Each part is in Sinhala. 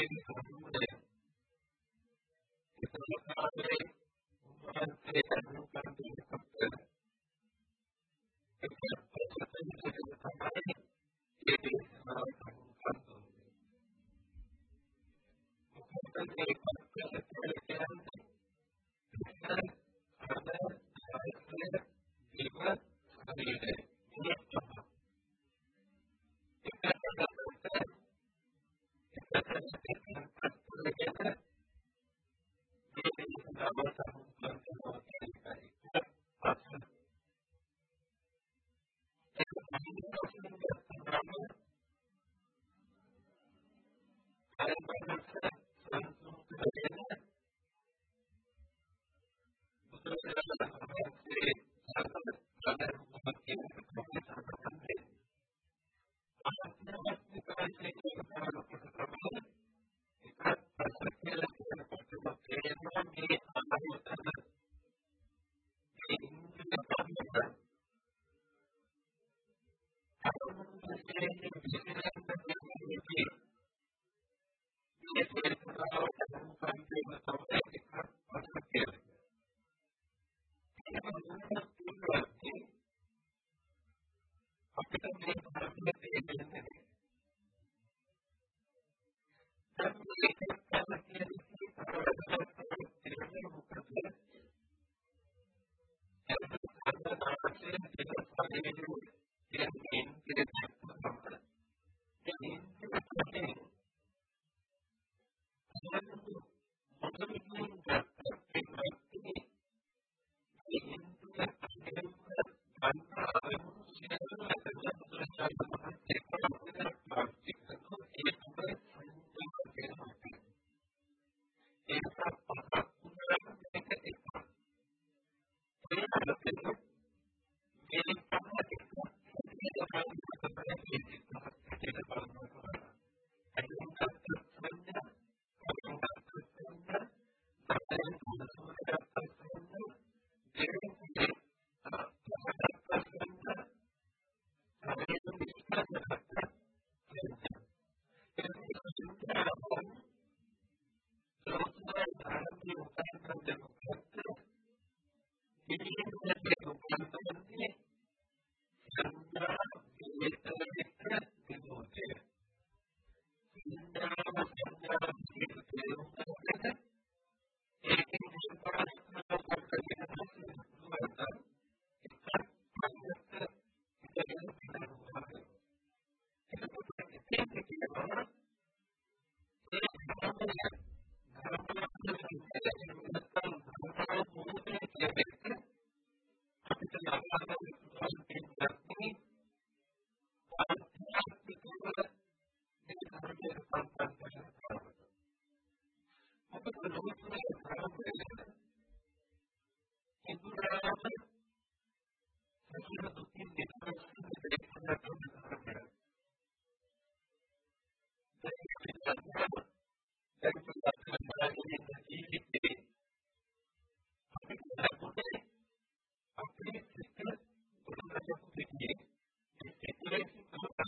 didn't come I'm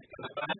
because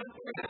something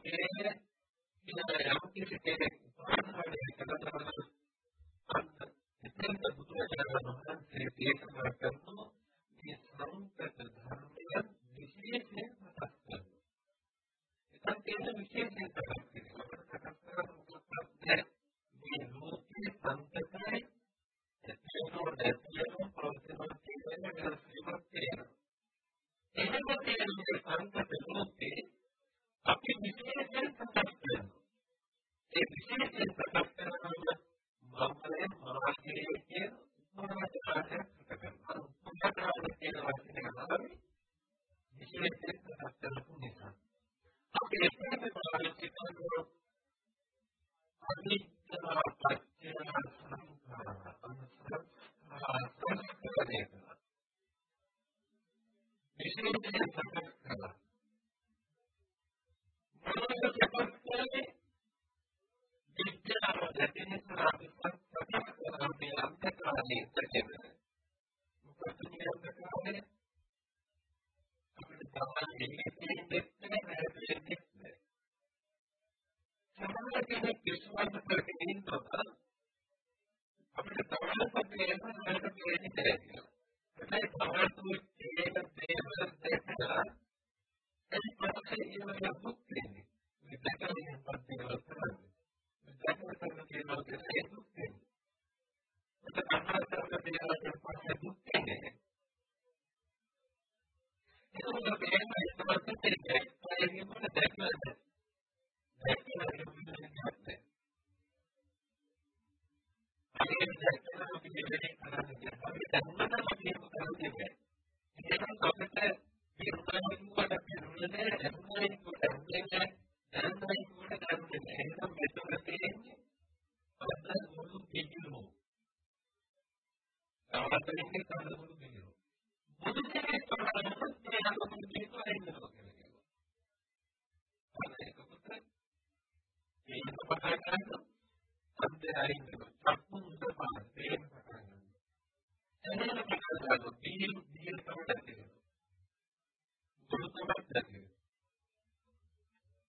කෙරෙන්නේ ඉතින් යම් කිසි කෙනෙක් උපාසකයෙක් කරනවා අන්න එතෙන්ට බුදුරජාණන් වහන්සේ දේශනා කරනවා මේ සංකත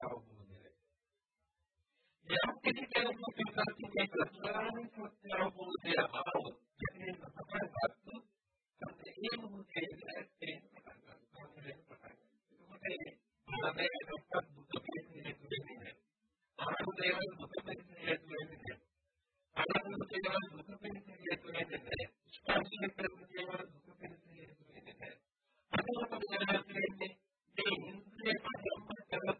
क्या उपमंदिर है या किसी के रूप में किसी के कल्याण क्या उपमंदिर हमारा जैसे सफल बात करते एक मुझे ऐसे हमें डॉक्टर बुद्ध के लिए जुड़े हैं आनंदेव बुद्ध के लिए जुड़े हैं आनंद केवल बुद्ध के लिए जुड़े हैं स्पॉन्सर केवल बुद्ध के लिए जुड़े हैं अगर हम यहाँ से हिंदू के पास जगत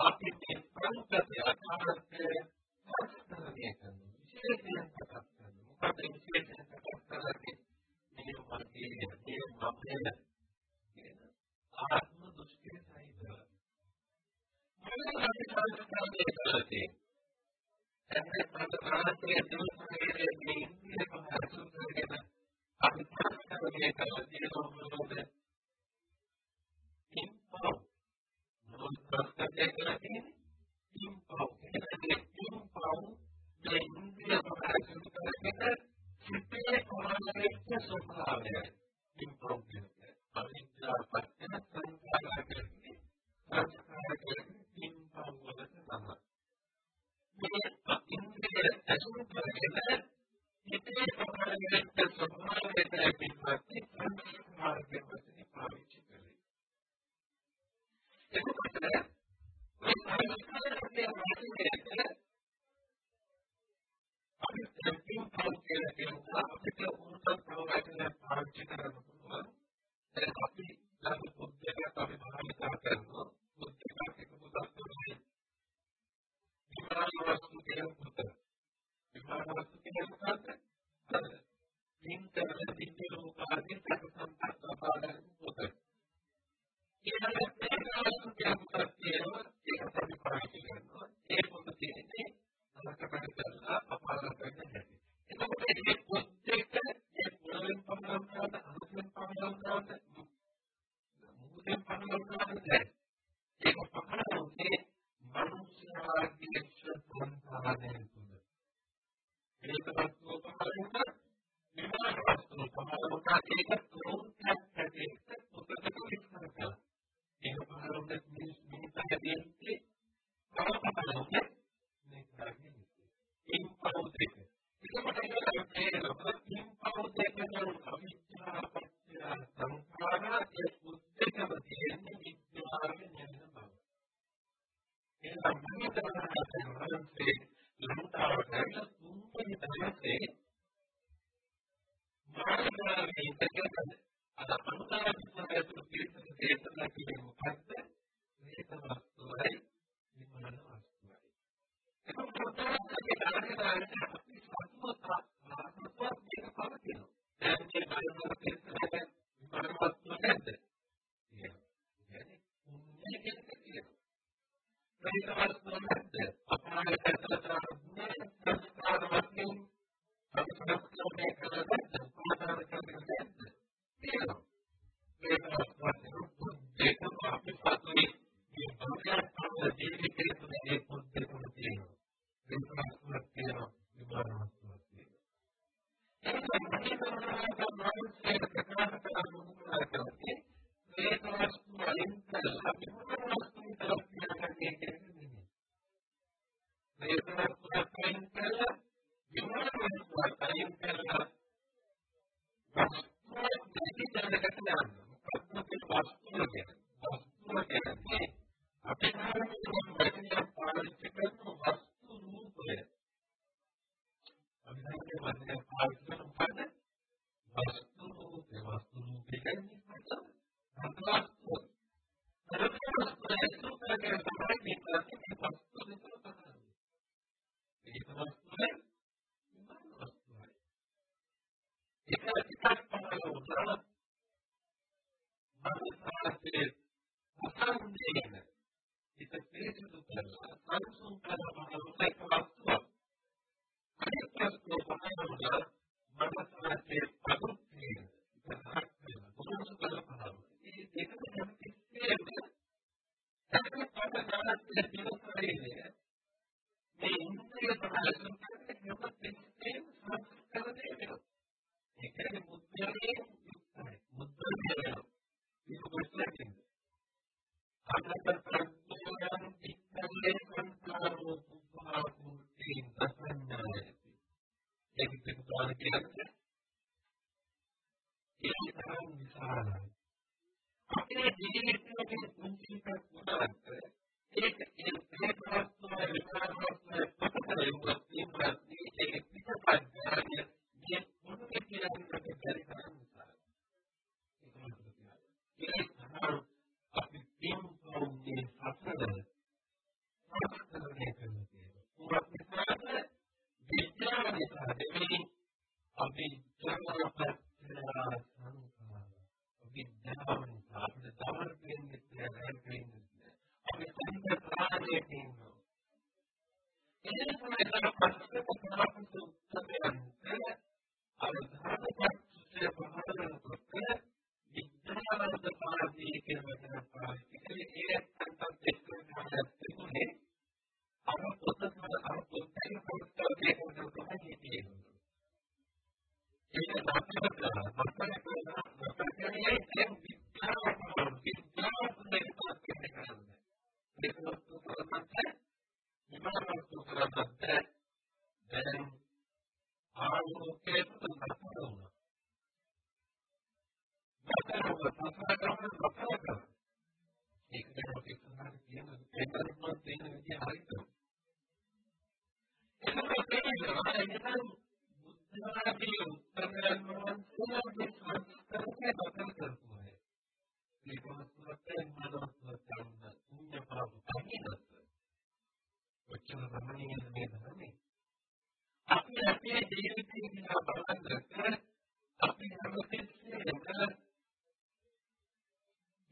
අපි මේ ප්‍රංගතය අකාරත්වය ප්‍රශ්නය කරනවා. විශේෂයෙන් කතා කරනවා. මොකද විශේෂයෙන් කතා කරන්නේ මේ වගේ මේ මතය ආත්ම දෘෂ්ටිය සහිතව. මොකද අපි සංස්කෘතිය කරන්නේ. එන්නේ ප්‍රතිපදාවේ දුස්කේරේ ඉන්නේ කොහොමද අපි ප්‍රශ්නය කරන්නේ කොහොමද? ඉන්පෝ ප්‍රත්‍යක්ෂ කරලා තියෙන්නේ තින් පව්. ඒ තින් පව් මේ ඉන්ද්‍රිය ප්‍රකාශන කරන්නේ සිතේ කොරණයේ ස්වභාවය. තින් පව් කියන්නේ අනිත්‍යපත්‍ය සංඛාර කරන්නේ සංඛාර කරන්නේ තින් පව් වලට තමයි. මේ ඉන්ද්‍රිය ඇසුරු කරගෙන සිතේ කොරණයේ ස්වභාවය දැක්වීමත් සංඛාර කරන්නේ Yeah. done මතක කරගන්න මතක කරගන්න. ඒක දැන් අපි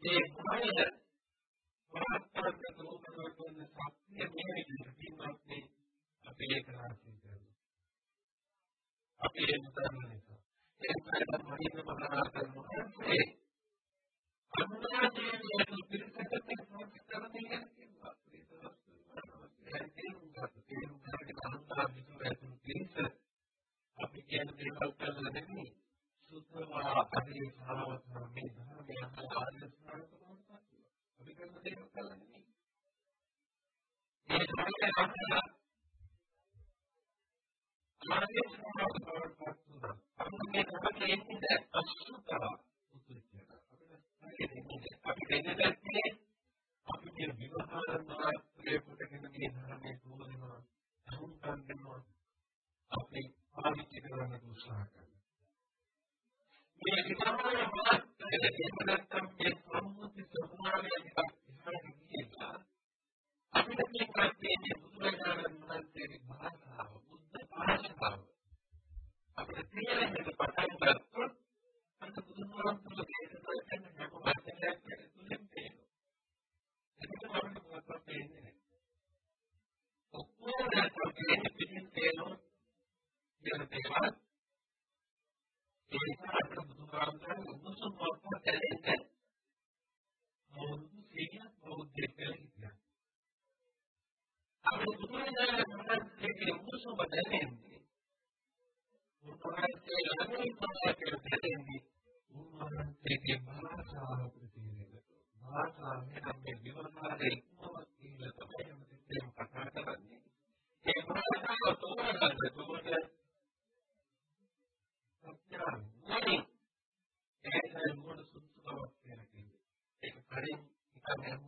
සඳහන් කියන දෙකක්ම තියෙන විදිහ හරියට. ඒක තමයි Tetapi perkara manusia bersemangat akan terbuai. Di konsumsi manusia punya perahu kainan. Bocor ramai yang benar ni. Tapi apa yang dia tinggal bahan dekat, apa yang harus disediakan, dia mana Mata keturunan sakti yang ini diterima ni, apa yang kerasikan. අපි ඒක කරන නිසා ඒකට මොනිට මනරා කරනවා ඒ අන්නාදීයේ පිළිසකට සංස්කෘතික කරන්නේ කියනවා අපි කියන දේවල් කරලා නෙමෙයි සුත්තවා අපේ භාවනා මේ ධර්මය ආදර්ශනා කරනවා අපි කරන දේවල් කරලා නෙමෙයි ඒ ධර්මය මාගේ සමාජවලට අපේ කපටේ අසුතව අපි දෙන්නේ අපි කියන විවහාර මාත්‍රේ කොටගෙන මේ ධර්මයේ තෝරනවා අහුම්කම් දෙනවා අපි පාවිච්චි කරන්න උත්සාහ කරනවා. මේ විවහාර මාත්‍රේ එහෙම නැත්නම් මේ සම්මුති ස්වභාවය ඉස්සරහින් අපිට මේ කර්තේ බුදුරජාණන් වහන්සේගේ භාෂාව භාෂාව අපිට තේරෙන්න පටන් ගත්තොත් අන්න බුදුහාමුදුරුවෝ දේශනා කරන හැම වචනයක් තුළින් තේරෙනවා. ඒක අපිට මොකක්ද තේරෙන්නේ? ඔක්කොම නැත්නම් පිටින් තේරෙනවා. කියන දේවල් ඒක අපිට බුදුහාමුදුරුවෝ උන්වහන්සේ මොකක්ද තේරෙන්නේ? මොහොත සිහිය බෞද්ධ කියලා අපි බුදුරජාණන් වහන්සේගේ මුසුම දැනෙන්නේ උන්වහන්සේ ළඟින් තමයි දැනෙන්නේ උන්වහන්සේගේ භාෂාව ප්‍රතිරේක භාෂාවෙන් අපේ විවරණයේ ඉක්මනට කියලා තමයි අපි කතා කරන්නේ ඒ භාෂාව තෝරගන්න තෝරගන්න සත්‍යයන් නෙමෙයි ඒකයි මොන සුදුසුකමක් කියලා කියන්නේ ඒක කලින් එකම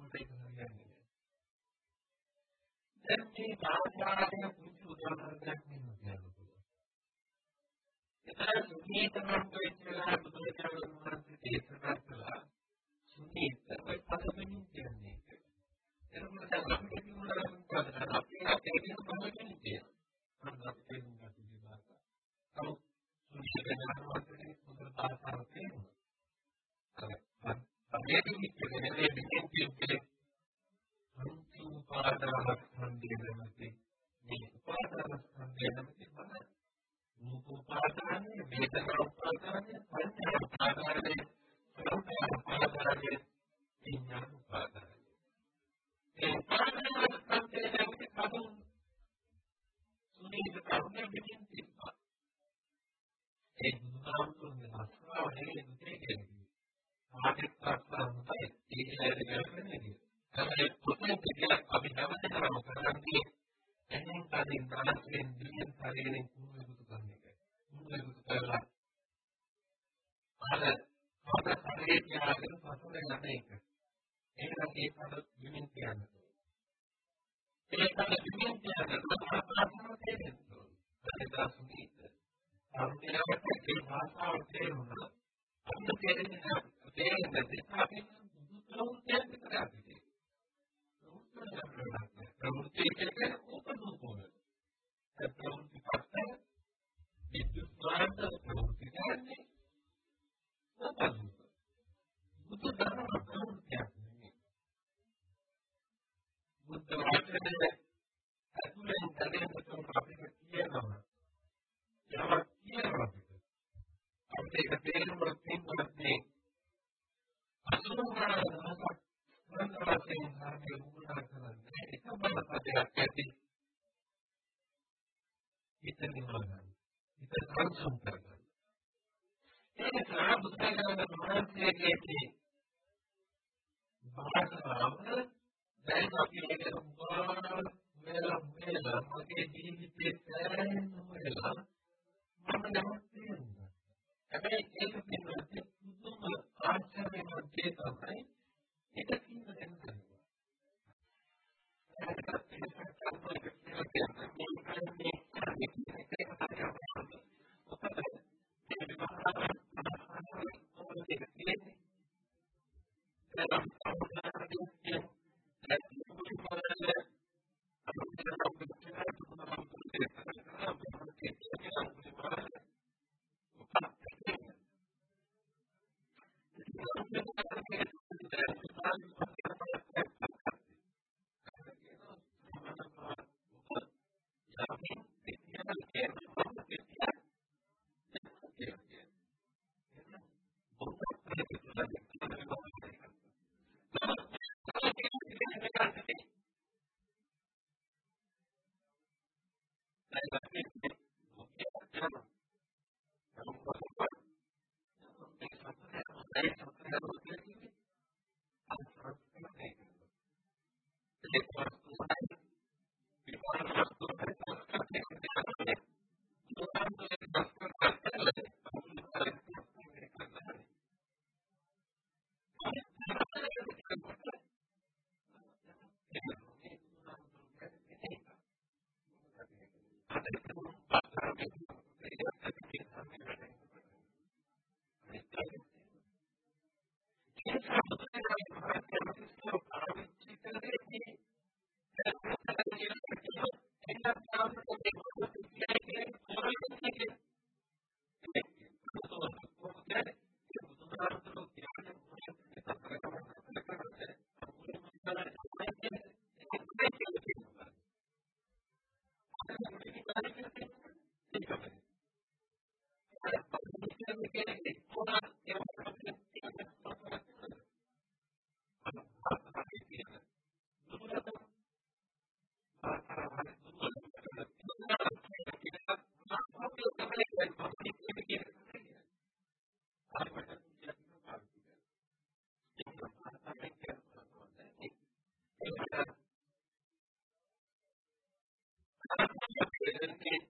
하나님의 계속된 것에 부분을 아차를 얻게 되었나니 certain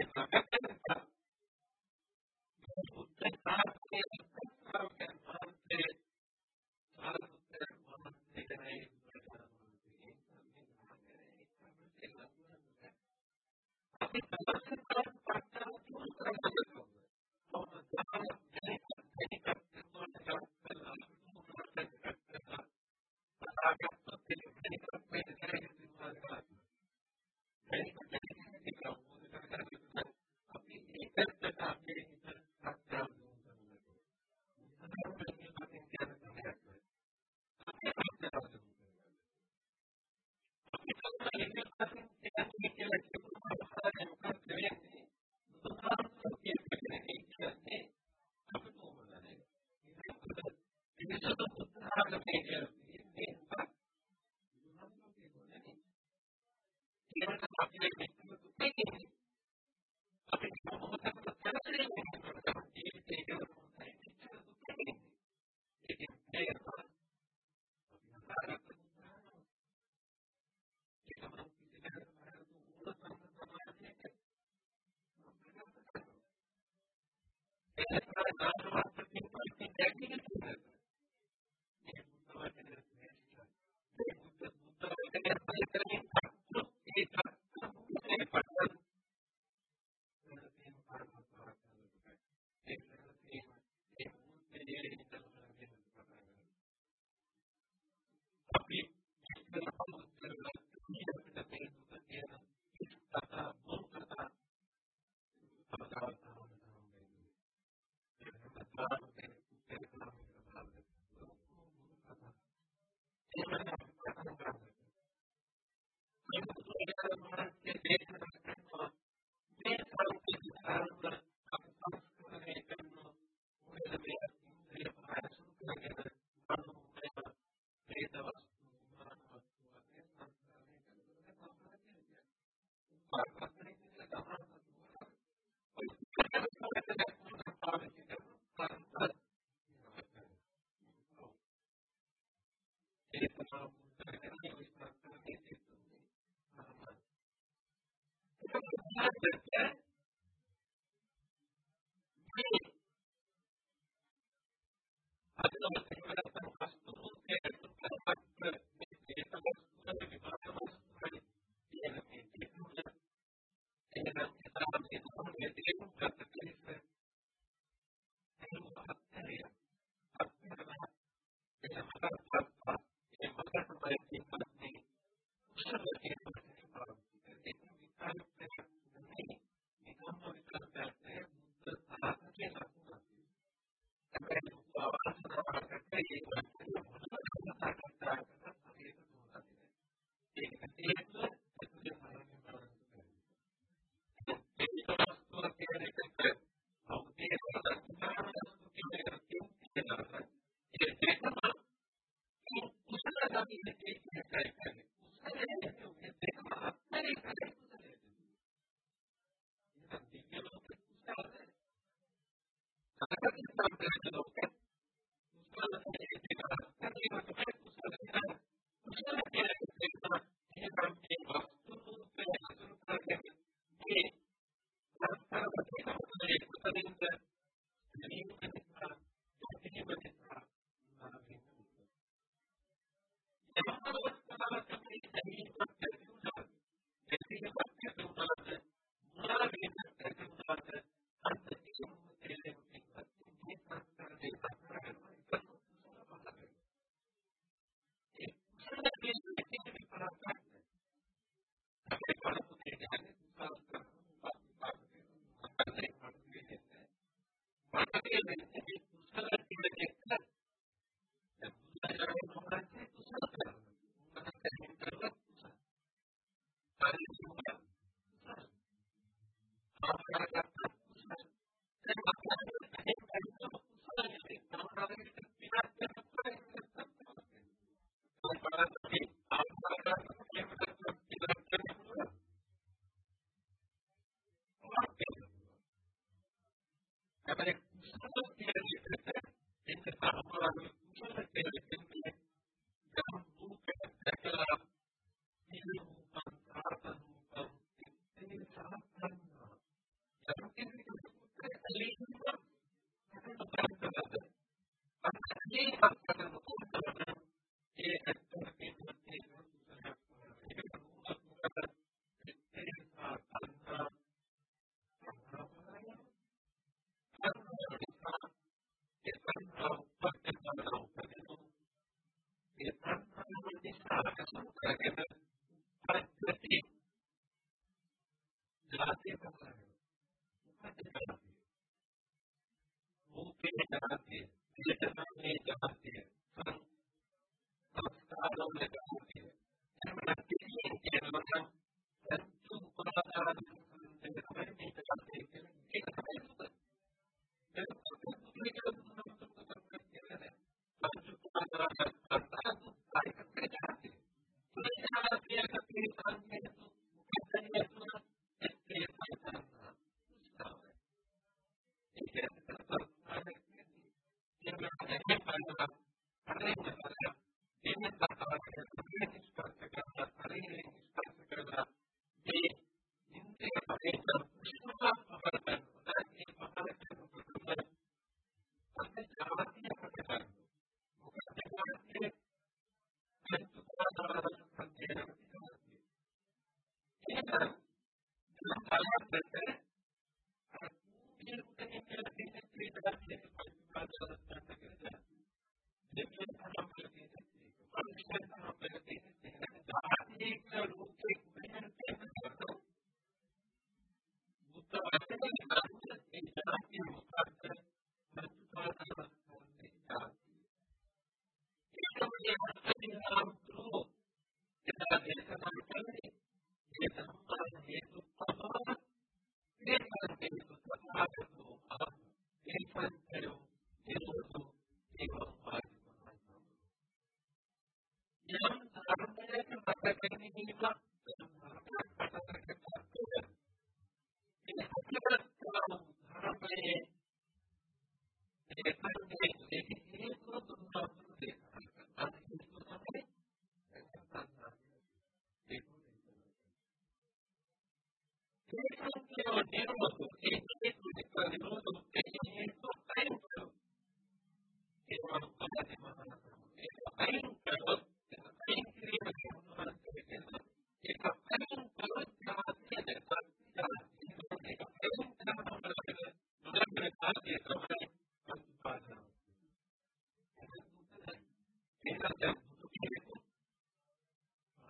it's a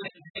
Gracias.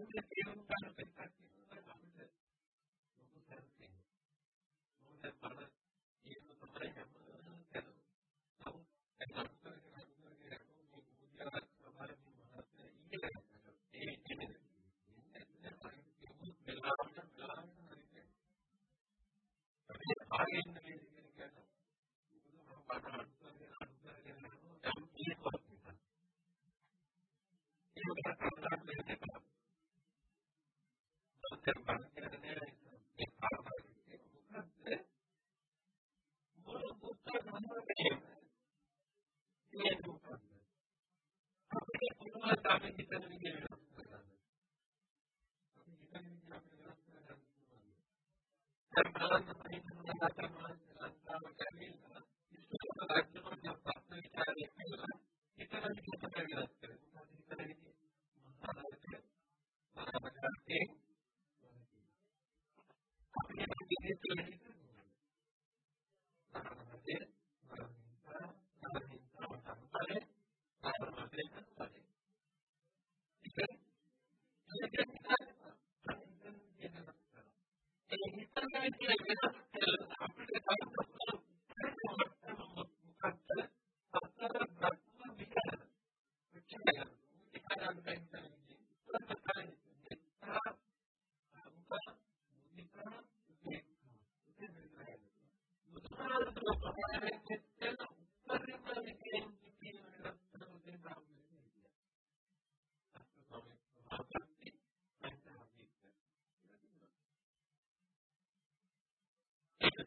un desvío, un Okay? Tapi yang begini itu Berhasil Berminta Berminta Sampai Berhasil Sampai Jika Jika kita Jadi kita kan kira-kira Apa kita tahu Dokter Dokter Dokter Dokter Dokter Bicara Bicara Bicara Bicara Bicara Bicara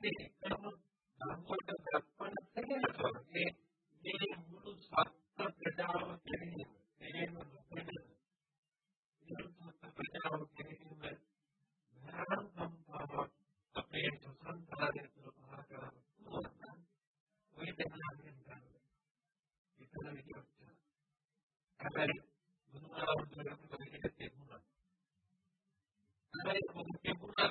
මේ කරන ධර්මවලට දක්වන තේරෙනවා මේ මේ මුළු සත්ත්ව ප්‍රජාව කියන්නේ එහෙම ප්‍රජාව කියන්නේ මහා සම්පාවක් අපේ සංසාරය තුළ පහර කරන පුළුවන් ඔය දෙන්නාගෙන් ගන්න. ඒකම විදියට. හැබැයි මොනවා වුණත් ඒක තිබුණා. හැබැයි මොකද තිබුණා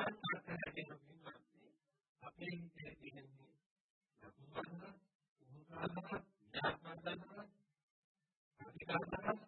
සංස්කෘත හැදෙන මිනිස්සු අපේ ඉන්නේ තියෙන්නේ ලකුණක් උන්කාරක ඥානකරක ප්‍රතිකාරක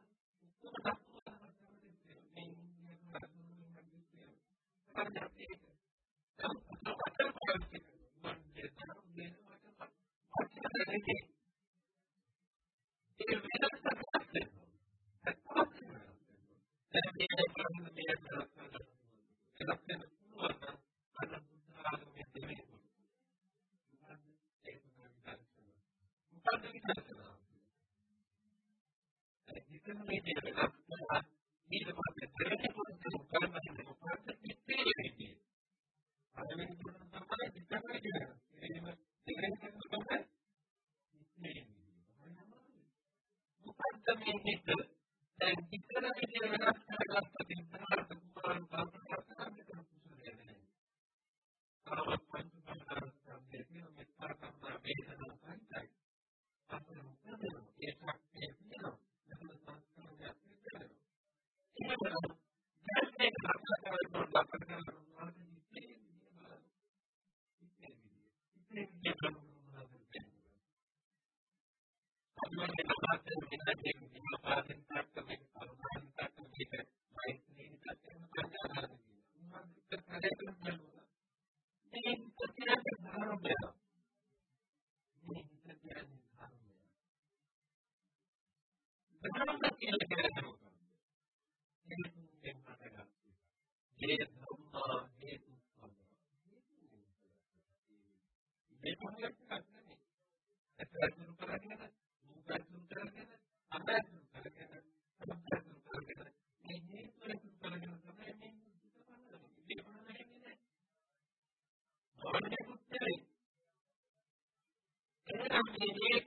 engage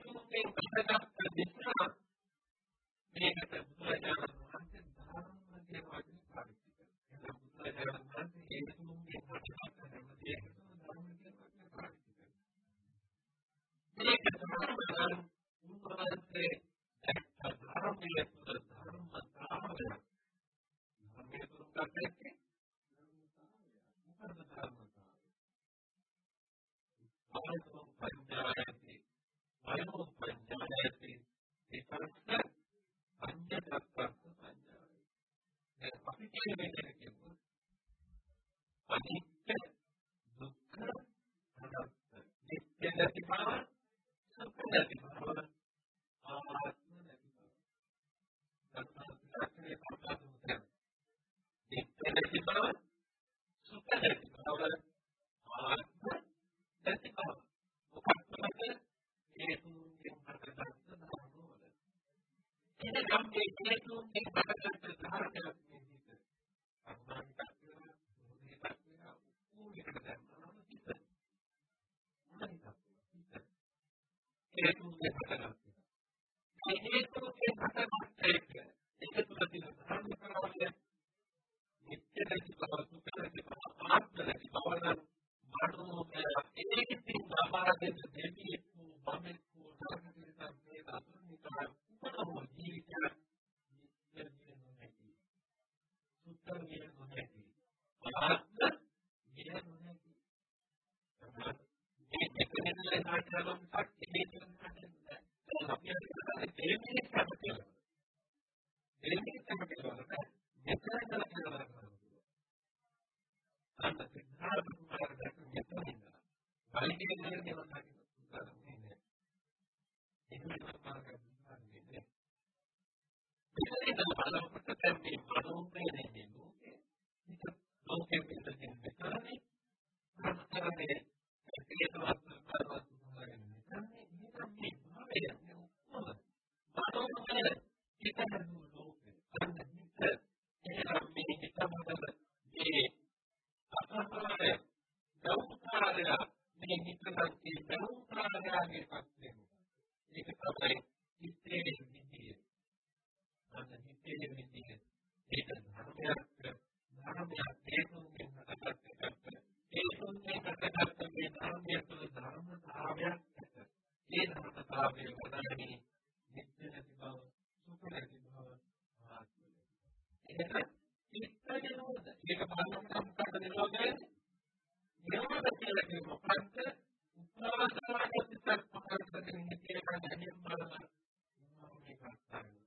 අපි කියන විදිහට කියනවා. අනිත්‍ය දුක්ඛ අනත්ත. නිත්‍ය නැති බව, සුඛ නැති බව, අනාත්ම නැති බව. සත්‍යයේ ප්‍රකාශය උදේ. නිත්‍ය නැති බව, සුඛ නැති බව, අනාත්ම නැති බව. මොකක්ද හේතු කියන හරකට දාන වල. එනම් මේ හේතුන්ගේ හරකට දාන ජීවිතයක් උත්තර දෙන්න නොහැකි. බලන්න දෙන්න නොහැකි. මේ දෙකෙන් සාකච්ඡාවක් පැත්තේ දෙන්න හදන්න. දැන් අපි අර දෙන්නේ සම්පූර්ණ. දෙන්නේ සම්පූර්ණ කරලා දෙකෙන් කරලා කරනවා. අන්න ඒක හරියට දෙන්න. බලන්නේ දෙන්නේ නැහැ. ඒක තමයි පිළිදෙන බලපොට දැන් මේ ප්‍රසූතේ දෙන්නේ ලෝකේ. මේක ලෝකේ පිළිදෙන විතරනේ. අත්තරනේ පිළිදෙනවත් කරවත් කරන්නේ. මේක මේ භාවය නෝමද. බලපොටනේ පිටතන ලෝකේ. ඒක මේ හිතමද මේ අපතරනේ දෞත්‍රාදලා මේ හිතමත් මේ දෞත්‍රාදලාගේ පස්සේ. ඒක තමයි ඉස්තේ අන්න නිත්‍ය ජීවිතයේ ඒක ධර්මයක් ධර්මයක් තේරුම් ගන්නට ඒ සම්පූර්ණකකට මේ ධර්මයේ තුල ධර්මතාවයක් ඒ ධර්මතාවයේ ප්‍රධානී නිත්‍ය නැති බව සුඛ නැති බව ආත්මය ඒක නිත්‍ය නිරෝධ ඒක බලනකොට නිරෝධය නිරෝධ කියලා කියන්නේ මොකක්ද උපාසනාවට පිටත් මොකක්ද කියන එක දැනගන්න බලන්න මේක තමයි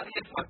nadie fue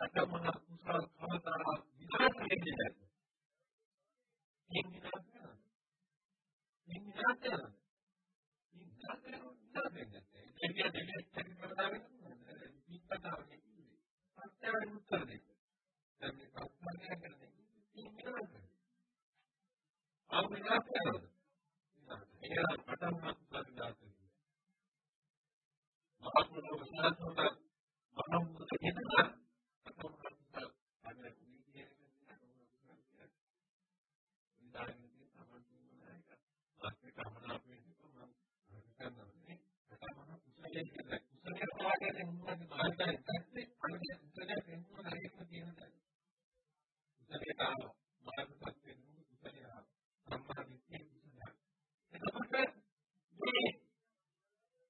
ඉස්සරහට මාර්ගය මාර්ග සත්‍යයෙන් ඉන්පස්සේ සෝවාන් කතා කරන මේ මාර්ග කියන ඒ උණු කුසල සම්මාදිට්ඨිය කුසල සම්මා සංකප්ප කුසල ඉන්නේ සම්මා ආදී එතකොට මේ පිළිතර ආකාරයටම කුසලයක් පටලවා සම්මා කුසල සම්මා කුසල කරත අය සම්මා කුසල කමතරා විනාශ වෙන්නේ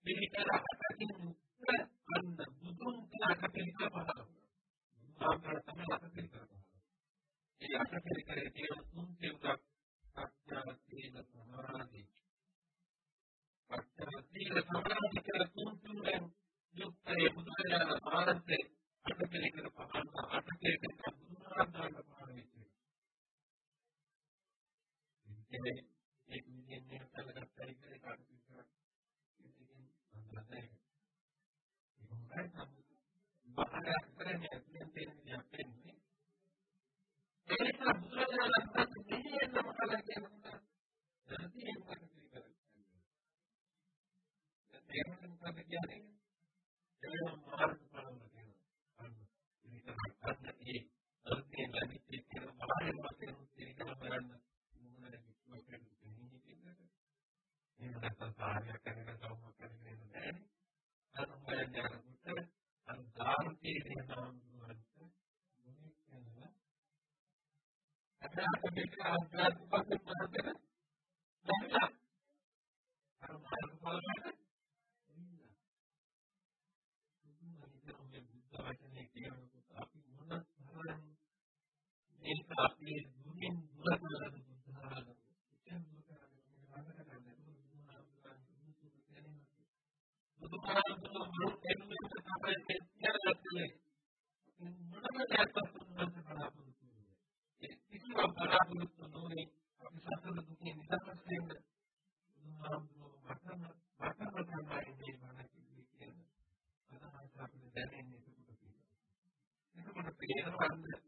මේ විනාශ කරනවා මේ විනාශ කරනවා මේ විනාශ කරනවා වෙන්නේ ඒ කියන්නේ දෙයක් කරනවාද පිටතාවනේ සත්‍යයෙන් උත්තර දෙන්න දැන් මේ ප්‍රශ්නය කරන්නේ මේ විනාශ කරනවා ආ විනාශ කරනවා ඒක පටන් ගන්න විනාශ කරනවා මහත්මෝ විනාශ කරනවා මනෝ කියනවා ඒක අපේ දුකින් දුර කරලා දුක්ඛාරණ ඉතින් බුදුහාමුදුරුවෝ බුදුහාමුදුරුවෝ කියන්නේ තමයි කියන්නේ මොනම දෙයක් බලාපොරොත්තු වෙන්නේ කිසිම බලාපොරොත්තු නොවේ අපි සතර දුකේ නිදහස් වෙන්න බුදුහාමුදුරුවෝ මතම මතම තමයි මේ මනසේ කියන්නේ අදහස් අපිට දැනෙන්නේ එතකොට කියනවා එතකොට පේනවා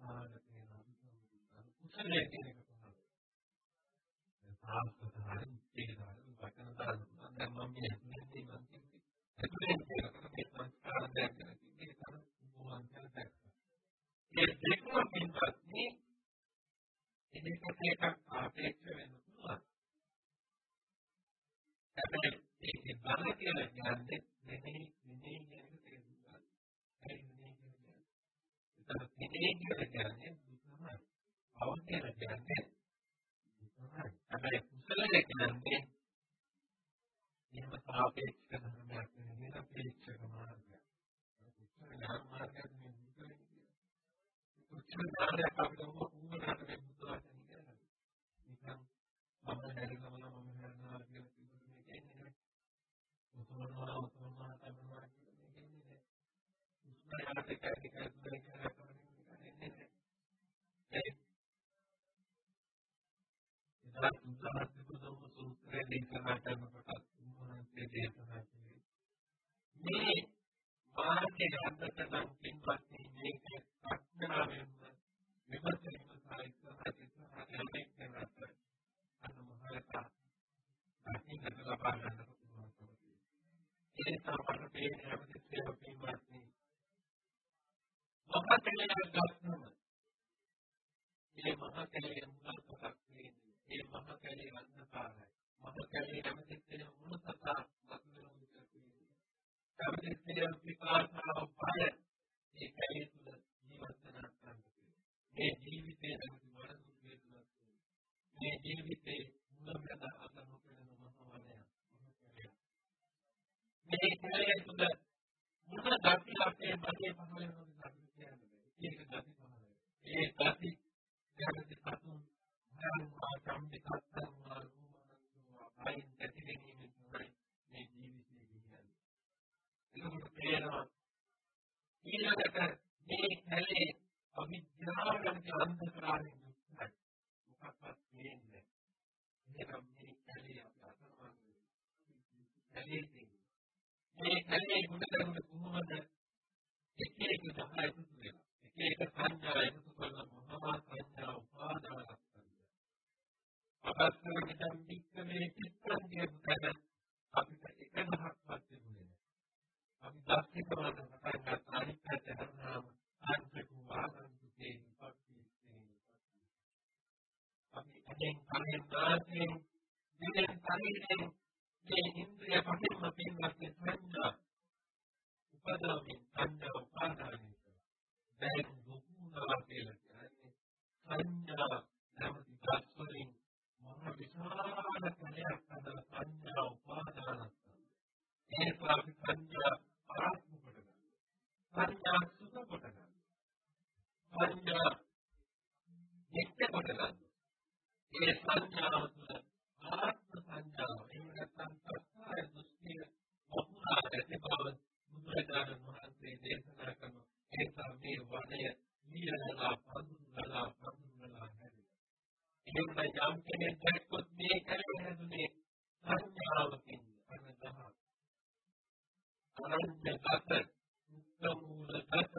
සාහනක වෙනවා කුසලයේ තියෙනක තමයි ඒ සාහසතරයි තියෙනවා වචන තරම් දැන් මම කියන්නේ තියෙනවා ඒකේ තියෙනවා කාර්යයක් කරන්නේ ඒක තමයි මොහොන් කරපක් ඒ දෙකම පිටපත්නි එදිකට එකක් ආපේක්ෂ වෙන්න පුළුවන් හැබැයි ඒකේ බලය කියලා කියන්නේ මෙතන මෙතන ඒතර මෙනෙහි කියන්නේ දුකමයි. පව කියලා කියන්නේ දුකමයි. හැබැයි කුසලය කියන්නේ එහෙම සාපේක්ෂ ධර්මයක් නෙවෙයි අපේක්ෂක මාර්ගයක්. කුසල ඥාන මාර්ගයක් නෙවෙයි. කුසල ඥානයක් අපිට උඹ උඹට මේ බුද්ධ වචන කියන්නේ. නිකන් මම හැරිනවම මම හැරනවා කියලා කිව්වොත් මේ කියන්නේ උතුමනවා උතුමනවා තමයි කියන්නේ. කුසල ඥානයක් එකයි එකයි කියන්නේ. ඒ ඉතින් උදාහරණ දුන්නොත් සූත්‍රයේ දේශනා කරනකොට උන්වහන්සේ දේශනා කළේ මේ මාර්ගයේ අන්තක නම් පින්වත්නි මේක ප්‍රඥාවෙන් විමසීම සාහිත්‍ය හදිස්සියක් කරනත් අනුමහලක අහිංසක ලබා ගන්න පුළුවන්. ඒ තමයි මේ හැමතිස්සෙම පින්වත්නි මහත්කලයක් ගන්නම මේ මහත්කලේ මුලක් වෙන්නේ ඒ මහත්කලේ අන්තකාරයි. මහත්කලේ හැමතිස්සෙම මුලක් මතුවෙන උදේ කැමතිස්සේ විපාකාව පය ඒ කැලේ තුල ජීවත් වෙන මේ ජීවිතයේ නැති වරදු වේතුලක් මේ ජීවිතේ මුලමඳ අත නොපෙනෙන මහවණය මේ කැලේ තුල මුල ගති අපේ මගේ පහළ වෙන ගති කියන්නේ ඒක ගති පහළ ඒ ගති ගැටි සතුන් ධර්මා සම්පිතත්තම් මාර්ගුමනන්තුවා පයින් ඇති ගැනීම තමයි මේ ජීවිතයේ කියන්නේ එතකොට තේරෙනවා ඊළඟට මේ කැලේ අවිද්‍යාවෙන් අන්ධකාරයෙන් යුක්තයි මොකක්වත් වෙන්නේ නැහැ මේ කැලේ අපි අසරණ කැලේ මේ කැලේ ගුණධර්ම කොහොමද? එක එක දහය එකතු වෙනවා එක එක සංඥා එකතු කරන මහා සංඥා උපාදානස්කන්ධ අපස්සර මිදම් වික්කමේ චිත්තං කියන අපිට එක දහක්වත් තිබුණේ අපි දැක්කේ තමයි පටන් ගන්න අනිත් පැත්ත හරහාම ආන්තික වාදන්තු තේ විපක්ති තේ අපි අදෙන් කලින් දාසේ දිනෙන් කලින් මේ ඉන්ද්‍රිය පහින්ම පින්වත් සංඥා. උපදවමින් සංඥා උපාදානයි දැන් දුකුණා කියලා කියන්නේ සංඥා නැමති දස්වලින් මහ විශාල කලයක් අදලා සංඥා උපාදානත් ඒ ස්වාමි සංඥා ආත්ම කොට ගන්න. සංඥා සුඛ කොට ගන්න. සංඥා නිත්‍ය කොට ගන්න. ඒ සංඥාව තුළ ආත්ම සංඥාව එහෙම නැත්නම් සත්‍යය දෘෂ්ටිය වපුරා ඇති බව බුදුරජාණන් වහන්සේ දේශනා කරන ඒ සම්මේ වණය නිරලා පඳුරලා පඳුරලා හැදෙනවා. එහෙම යම් කෙනෙක් දැක්කොත් මේ කලේ හැදුනේ සංඥාවකින් අනදහක් අනන්‍යගත මුක්තමූලගත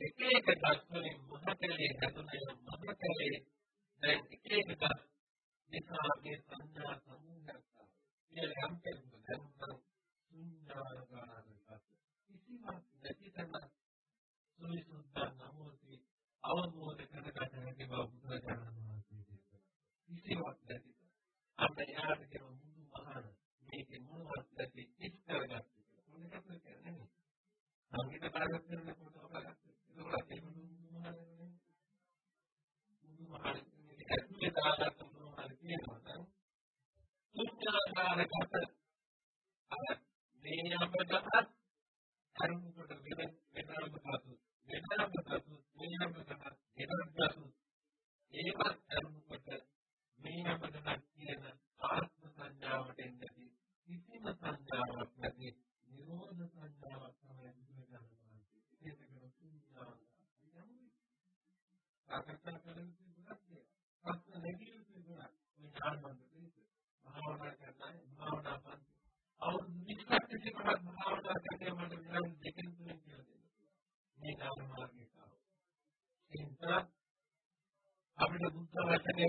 එක එක දස්වලින් මහකලේ හැදුනේ මහකලේ දැන් එක එක දස් නිසාගේ සංඥා සමූහයක්. මේ යම් කෙනෙකු දැන් ශුන්‍යාකාරගත කිසිවක් නැති තැන සුවිසුද්ධ නමෝති අවබෝධ කරගත හැකි බව බුදුරජාණන් වහන්සේ දේශනා කිසිවක්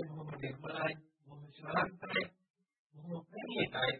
Muhammad bin Mulai, Muhammad Suhaib Taib, Muhammad Nani Taib,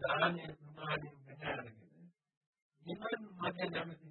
දානයේ ප්‍රමාණය බෙදාගෙන නිවන් මඟ නැමැති